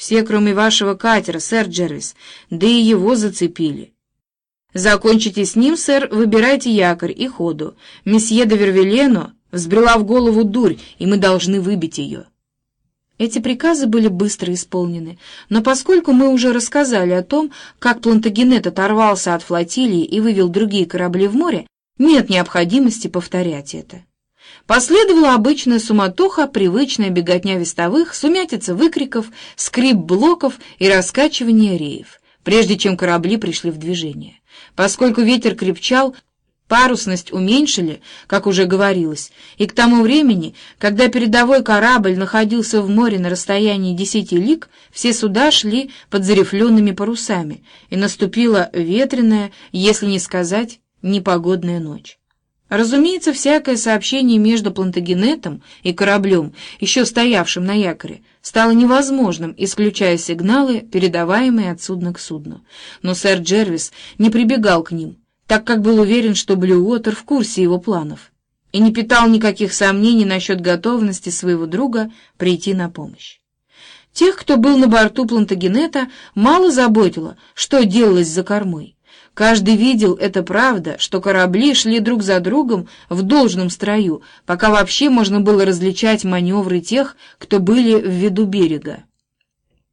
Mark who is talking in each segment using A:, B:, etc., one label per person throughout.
A: Все, кроме вашего катера, сэр Джервис, да и его зацепили. Закончите с ним, сэр, выбирайте якорь и ходу. Месье де Вервилено взбрела в голову дурь, и мы должны выбить ее. Эти приказы были быстро исполнены, но поскольку мы уже рассказали о том, как Плантагенет оторвался от флотилии и вывел другие корабли в море, нет необходимости повторять это. Последовала обычная суматоха, привычная беготня вестовых, сумятица выкриков, скрип блоков и раскачивание реев, прежде чем корабли пришли в движение. Поскольку ветер крепчал, парусность уменьшили, как уже говорилось, и к тому времени, когда передовой корабль находился в море на расстоянии десяти лиг, все суда шли под зарифленными парусами, и наступила ветреная, если не сказать, непогодная ночь. Разумеется, всякое сообщение между Плантагенетом и кораблем, еще стоявшим на якоре, стало невозможным, исключая сигналы, передаваемые от судна к судну. Но сэр Джервис не прибегал к ним, так как был уверен, что Блюотер в курсе его планов, и не питал никаких сомнений насчет готовности своего друга прийти на помощь. Тех, кто был на борту Плантагенета, мало заботило, что делалось за кормой. Каждый видел, это правда, что корабли шли друг за другом в должном строю, пока вообще можно было различать маневры тех, кто были в виду берега.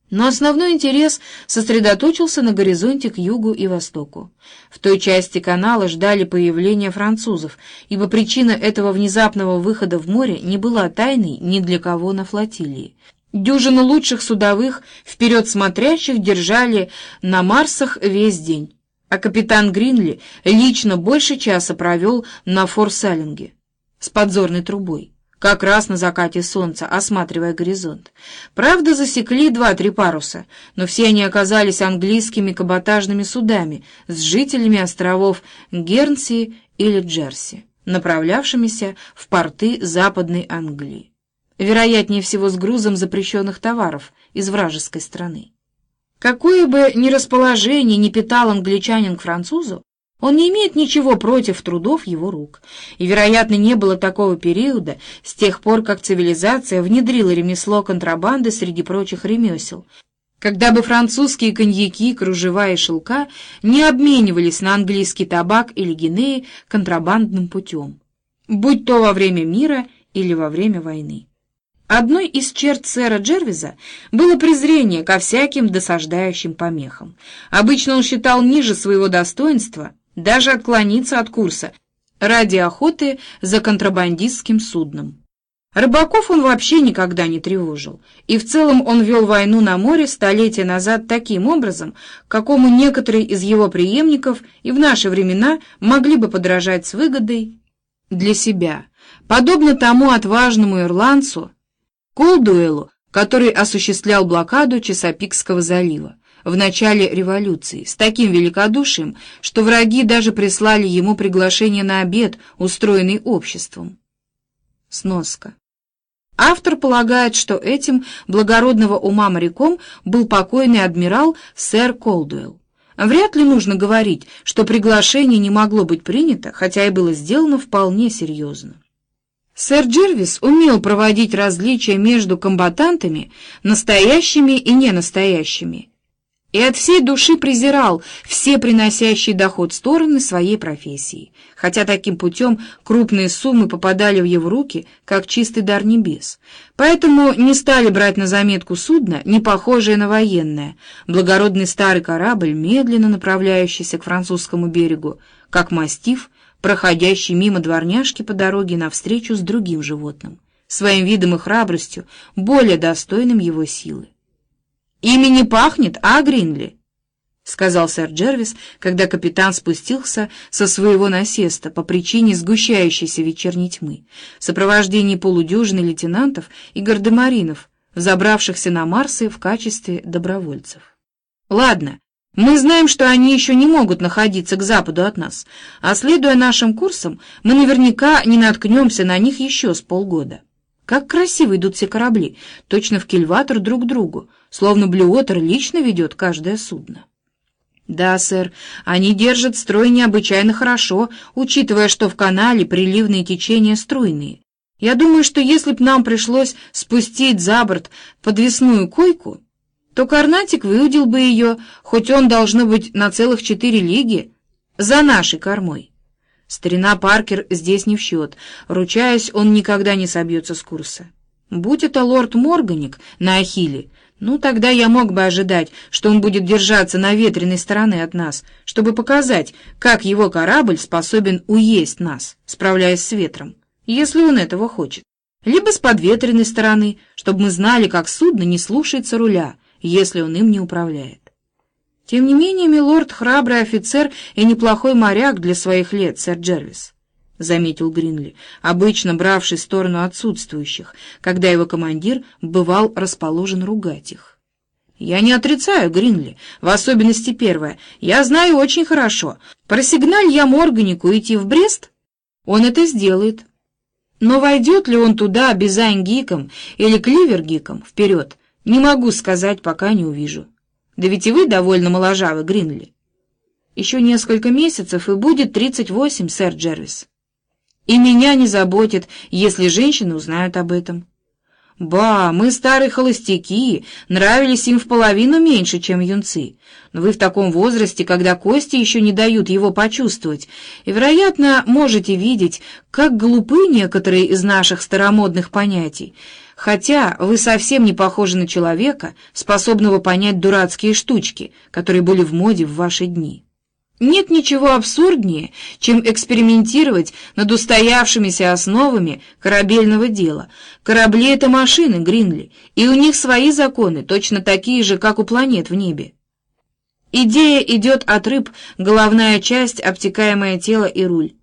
A: Но основной интерес сосредоточился на горизонте к югу и востоку. В той части канала ждали появления французов, ибо причина этого внезапного выхода в море не была тайной ни для кого на флотилии. Дюжину лучших судовых, вперед смотрящих, держали на Марсах весь день а капитан Гринли лично больше часа провел на форсалинге с подзорной трубой, как раз на закате солнца, осматривая горизонт. Правда, засекли два-три паруса, но все они оказались английскими каботажными судами с жителями островов Гернси или Джерси, направлявшимися в порты Западной Англии. Вероятнее всего с грузом запрещенных товаров из вражеской страны. Какое бы ни расположение ни питал англичанин к французу, он не имеет ничего против трудов его рук, и, вероятно, не было такого периода с тех пор, как цивилизация внедрила ремесло контрабанды среди прочих ремесел, когда бы французские коньяки, кружева и шелка не обменивались на английский табак или гинеи контрабандным путем, будь то во время мира или во время войны. Одной из черт сэра Джервиза было презрение ко всяким досаждающим помехам. Обычно он считал ниже своего достоинства даже отклониться от курса ради охоты за контрабандистским судном. Рыбаков он вообще никогда не тревожил, и в целом он вел войну на море столетия назад таким образом, какому некоторые из его преемников и в наши времена могли бы подражать с выгодой для себя, подобно тому отважному ирландцу, Колдуэлу, который осуществлял блокаду Чесапикского залива в начале революции с таким великодушием, что враги даже прислали ему приглашение на обед, устроенный обществом. Сноска. Автор полагает, что этим благородного ума моряком был покойный адмирал сэр Колдуэлл. Вряд ли нужно говорить, что приглашение не могло быть принято, хотя и было сделано вполне серьезно. Сэр Джервис умел проводить различия между комбатантами, настоящими и ненастоящими, и от всей души презирал все приносящие доход стороны своей профессии, хотя таким путем крупные суммы попадали в его руки, как чистый дар небес. Поэтому не стали брать на заметку судно, не похожее на военное, благородный старый корабль, медленно направляющийся к французскому берегу, как мастиф, проходящий мимо дворняжки по дороге навстречу с другим животным, своим видом и храбростью, более достойным его силы. «Ими не пахнет, а, Гринли?» — сказал сэр Джервис, когда капитан спустился со своего насеста по причине сгущающейся вечерней тьмы, в сопровождении полудюжины лейтенантов и гардемаринов, забравшихся на Марсы в качестве добровольцев. «Ладно, мы знаем, что они еще не могут находиться к западу от нас, а следуя нашим курсам, мы наверняка не наткнемся на них еще с полгода. Как красиво идут все корабли, точно в кильватор друг к другу, словно Блюотер лично ведет каждое судно. Да, сэр, они держат строй необычайно хорошо, учитывая, что в канале приливные течения струйные. Я думаю, что если б нам пришлось спустить за борт подвесную койку, то Карнатик выудил бы ее, хоть он должно быть на целых четыре лиги, за нашей кормой. Старина Паркер здесь не в счет, ручаясь, он никогда не собьется с курса. Будь это лорд Морганик на Ахилле, ну тогда я мог бы ожидать, что он будет держаться на ветреной стороне от нас, чтобы показать, как его корабль способен уесть нас, справляясь с ветром, если он этого хочет. Либо с подветренной стороны, чтобы мы знали, как судно не слушается руля, если он им не управляет. Тем не менее, милорд — храбрый офицер и неплохой моряк для своих лет, сэр Джервис, — заметил Гринли, обычно бравший сторону отсутствующих, когда его командир бывал расположен ругать их. «Я не отрицаю, Гринли, в особенности первое. Я знаю очень хорошо. Просигналь я Морганику идти в Брест, он это сделает. Но войдет ли он туда Бизань-гиком или Кливер-гиком вперед, не могу сказать, пока не увижу». Да ведь и вы довольно моложавы, Гринли. Еще несколько месяцев, и будет тридцать восемь, сэр Джервис. И меня не заботит, если женщины узнают об этом. Ба, мы старые холостяки, нравились им в половину меньше, чем юнцы. Но вы в таком возрасте, когда кости еще не дают его почувствовать, и, вероятно, можете видеть, как глупы некоторые из наших старомодных понятий, хотя вы совсем не похожи на человека, способного понять дурацкие штучки, которые были в моде в ваши дни. Нет ничего абсурднее, чем экспериментировать над устоявшимися основами корабельного дела. Корабли — это машины, Гринли, и у них свои законы, точно такие же, как у планет в небе. Идея идет от рыб, головная часть, обтекаемое тело и руль.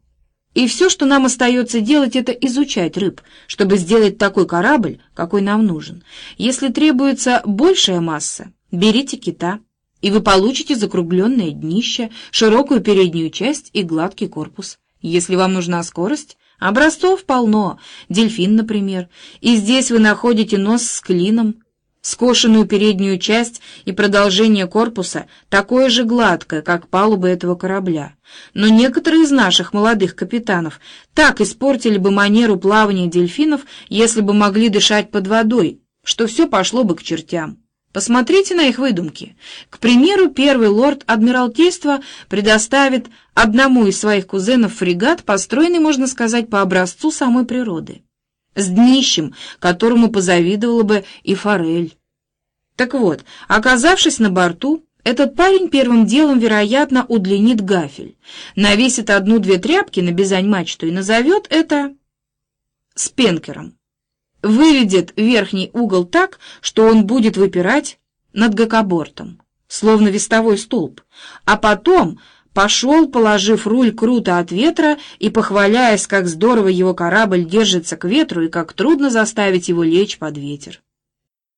A: И все, что нам остается делать, это изучать рыб, чтобы сделать такой корабль, какой нам нужен. Если требуется большая масса, берите кита, и вы получите закругленное днище, широкую переднюю часть и гладкий корпус. Если вам нужна скорость, образцов полно, дельфин, например, и здесь вы находите нос с клином, скошенную переднюю часть и продолжение корпуса такое же гладкое, как палуба этого корабля. Но некоторые из наших молодых капитанов так испортили бы манеру плавания дельфинов, если бы могли дышать под водой, что все пошло бы к чертям. Посмотрите на их выдумки. К примеру, первый лорд Адмиралтейства предоставит одному из своих кузенов фрегат, построенный, можно сказать, по образцу самой природы с днищем, которому позавидовала бы и форель. Так вот, оказавшись на борту, этот парень первым делом, вероятно, удлинит гафель, навесит одну-две тряпки на бизань-мачту и назовет это спенкером. Выведет верхний угол так, что он будет выпирать над гакобортом, словно вестовой столб, а потом пошел, положив руль круто от ветра и похваляясь, как здорово его корабль держится к ветру и как трудно заставить его лечь под ветер.